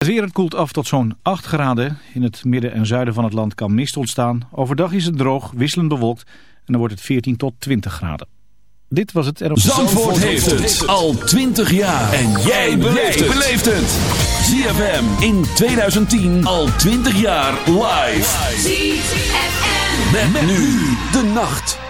Het weer het koelt af tot zo'n 8 graden. In het midden en zuiden van het land kan mist ontstaan. Overdag is het droog, wisselend bewolkt en dan wordt het 14 tot 20 graden. Dit was het erop. Zandvoort, Zandvoort heeft het al 20 jaar. En jij beleeft het. ZFM in 2010 al 20 jaar live. ZFM. Met, nu de nacht.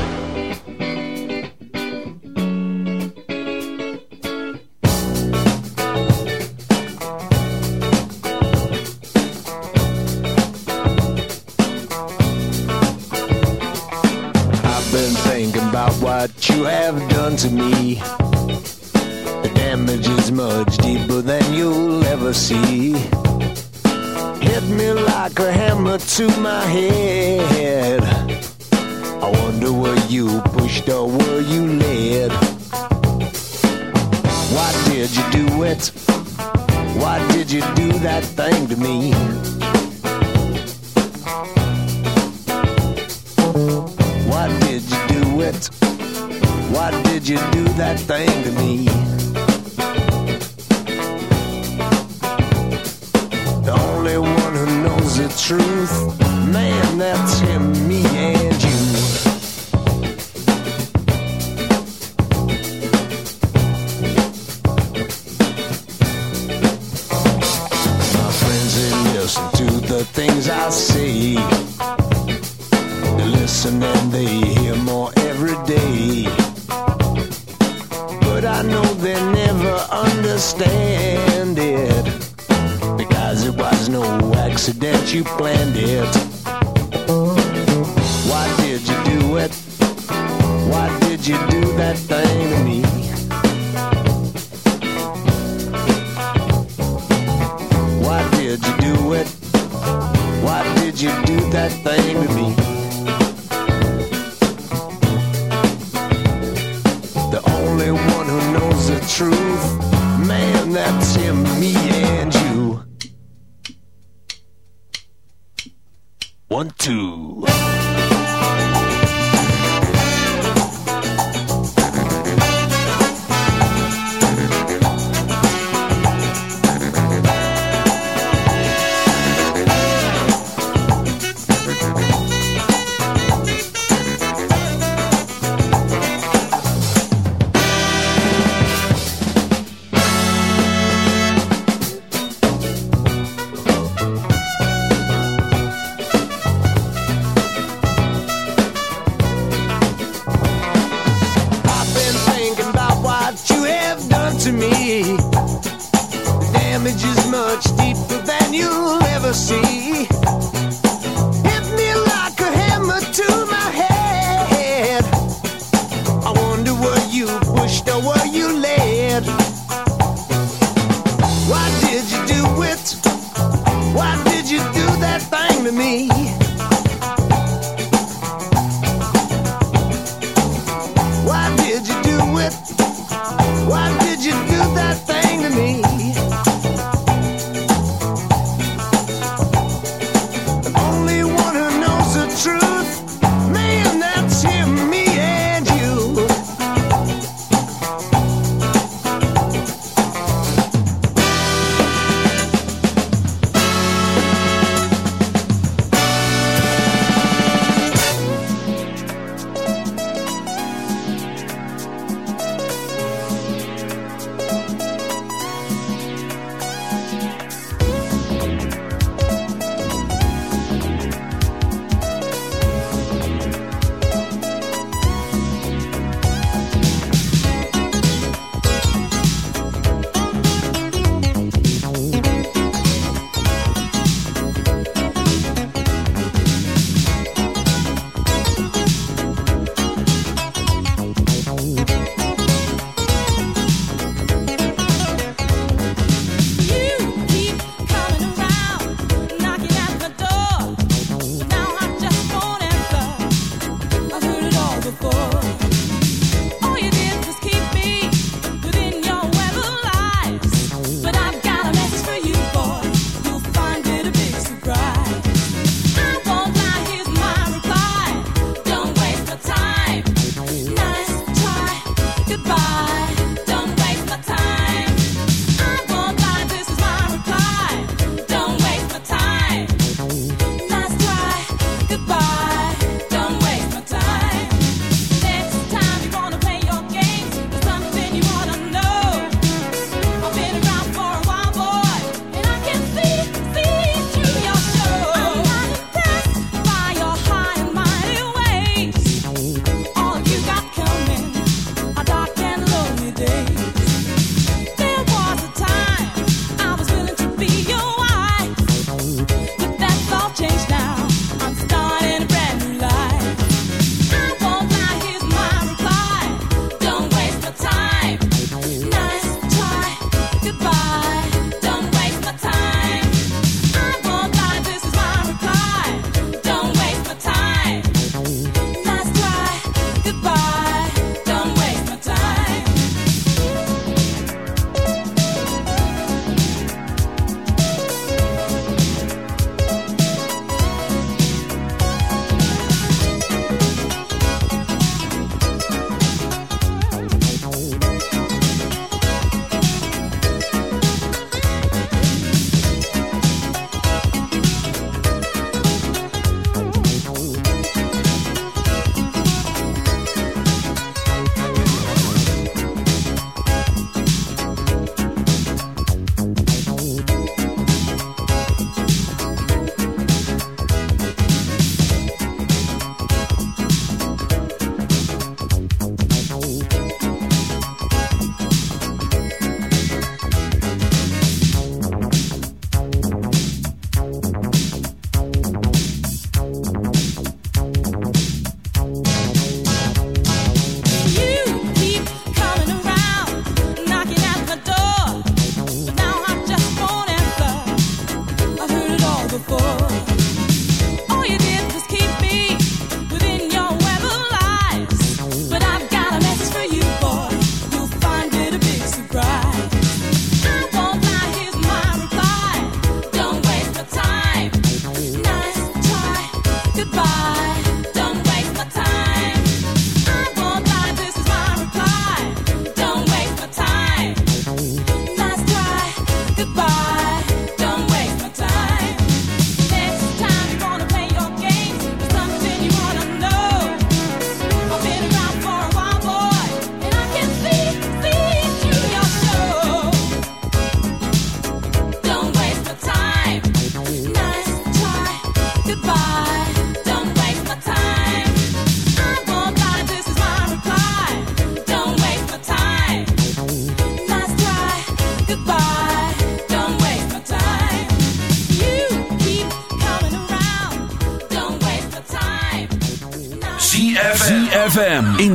me.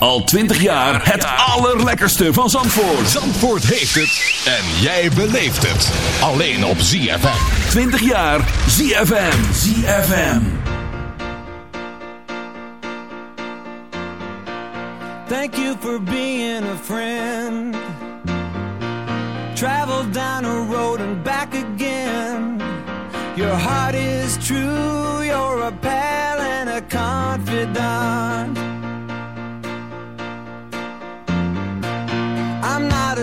Al 20 jaar het allerlekkerste van Zandvoort. Zandvoort heeft het en jij beleeft het. Alleen op ZFM. 20 jaar ZFM. ZFM. Thank you for being a friend. Travel down a road and back again. Your heart is true, you're a pal and a confidant.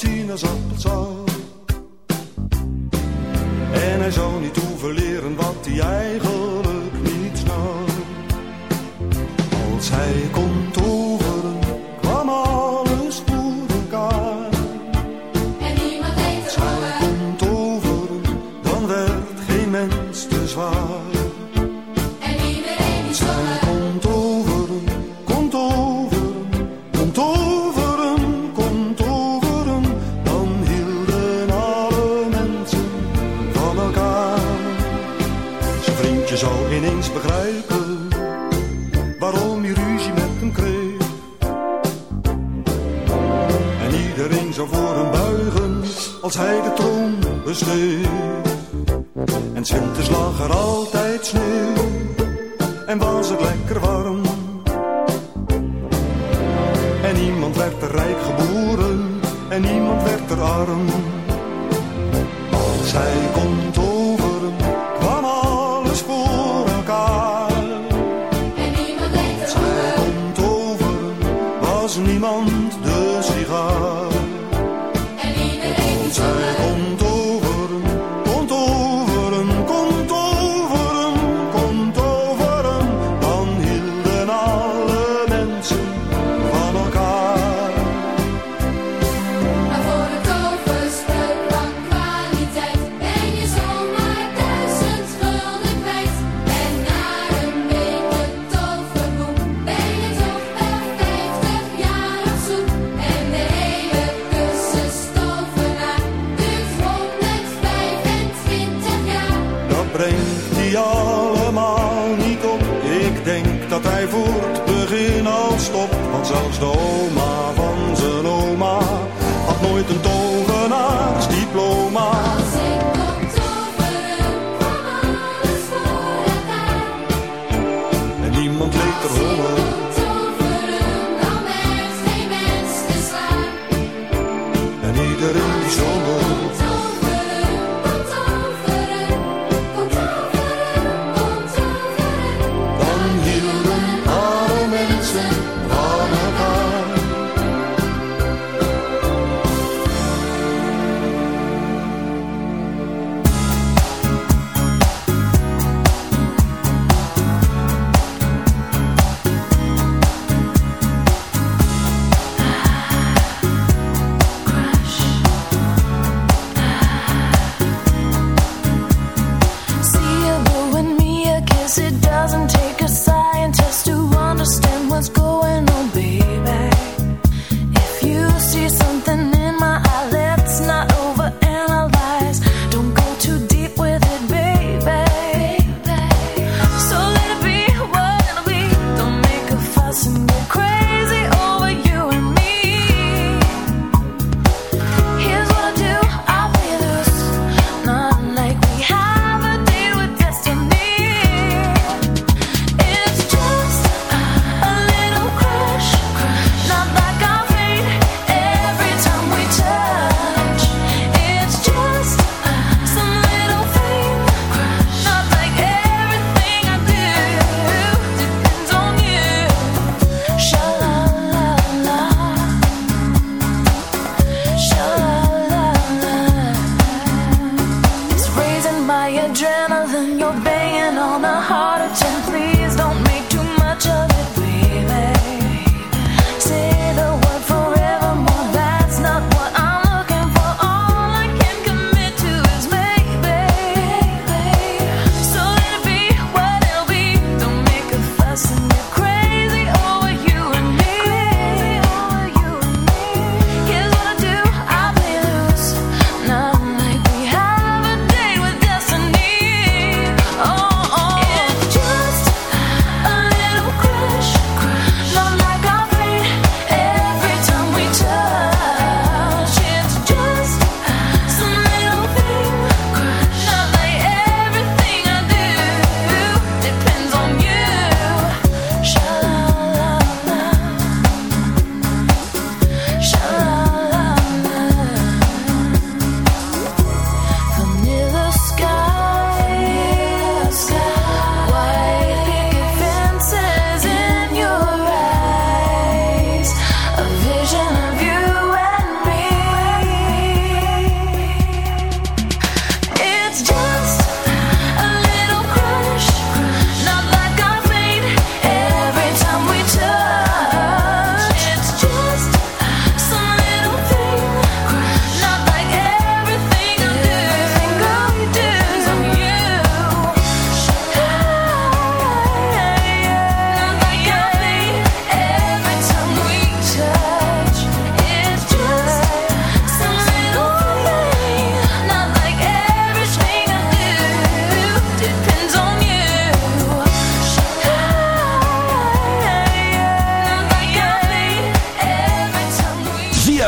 het sinaasappelsap. En hij zou niet hoeven leren wat hij eigenlijk brengt die allemaal niet op. Ik denk dat hij voor het begin al stopt, want zelfs de oom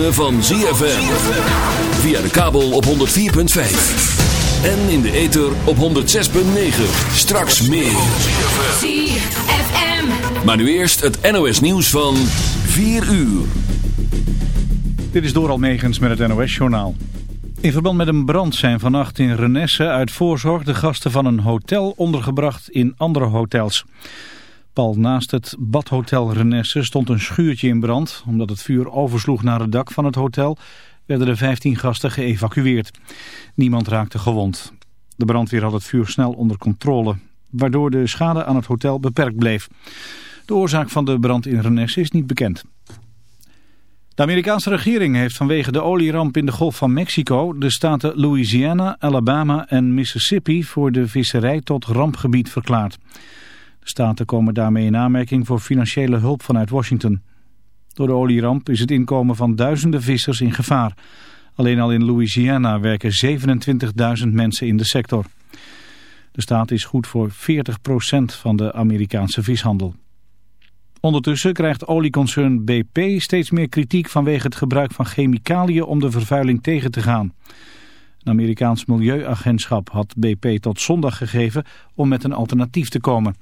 Ritme van ZFM. Via de kabel op 104.5. En in de ether op 106.9. Straks meer. ZFM. Maar nu eerst het NOS nieuws van 4 uur. Dit is Doral Megens met het NOS-journaal. In verband met een brand zijn vannacht in Renesse uit voorzorg de gasten van een hotel ondergebracht in andere hotels. Pal naast het badhotel Renesse stond een schuurtje in brand. Omdat het vuur oversloeg naar het dak van het hotel werden de 15 gasten geëvacueerd. Niemand raakte gewond. De brandweer had het vuur snel onder controle, waardoor de schade aan het hotel beperkt bleef. De oorzaak van de brand in Renesse is niet bekend. De Amerikaanse regering heeft vanwege de olieramp in de Golf van Mexico de staten Louisiana, Alabama en Mississippi voor de visserij tot rampgebied verklaard. De staten komen daarmee in aanmerking voor financiële hulp vanuit Washington. Door de olieramp is het inkomen van duizenden vissers in gevaar. Alleen al in Louisiana werken 27.000 mensen in de sector. De staat is goed voor 40% van de Amerikaanse vishandel. Ondertussen krijgt olieconcern BP steeds meer kritiek vanwege het gebruik van chemicaliën om de vervuiling tegen te gaan. Een Amerikaans milieuagentschap had BP tot zondag gegeven om met een alternatief te komen.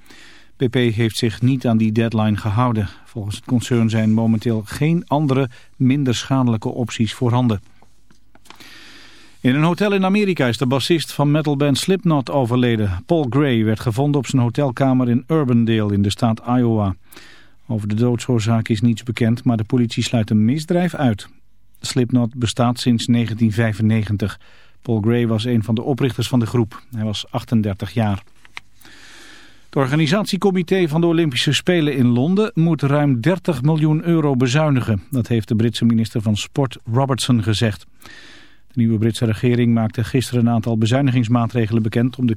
BP heeft zich niet aan die deadline gehouden. Volgens het concern zijn momenteel geen andere, minder schadelijke opties voorhanden. In een hotel in Amerika is de bassist van metalband Slipknot overleden. Paul Gray werd gevonden op zijn hotelkamer in Urbandale in de staat Iowa. Over de doodsoorzaak is niets bekend, maar de politie sluit een misdrijf uit. Slipknot bestaat sinds 1995. Paul Gray was een van de oprichters van de groep. Hij was 38 jaar. Organisatiecomité van de Olympische Spelen in Londen moet ruim 30 miljoen euro bezuinigen. Dat heeft de Britse minister van Sport Robertson gezegd. De nieuwe Britse regering maakte gisteren een aantal bezuinigingsmaatregelen bekend om de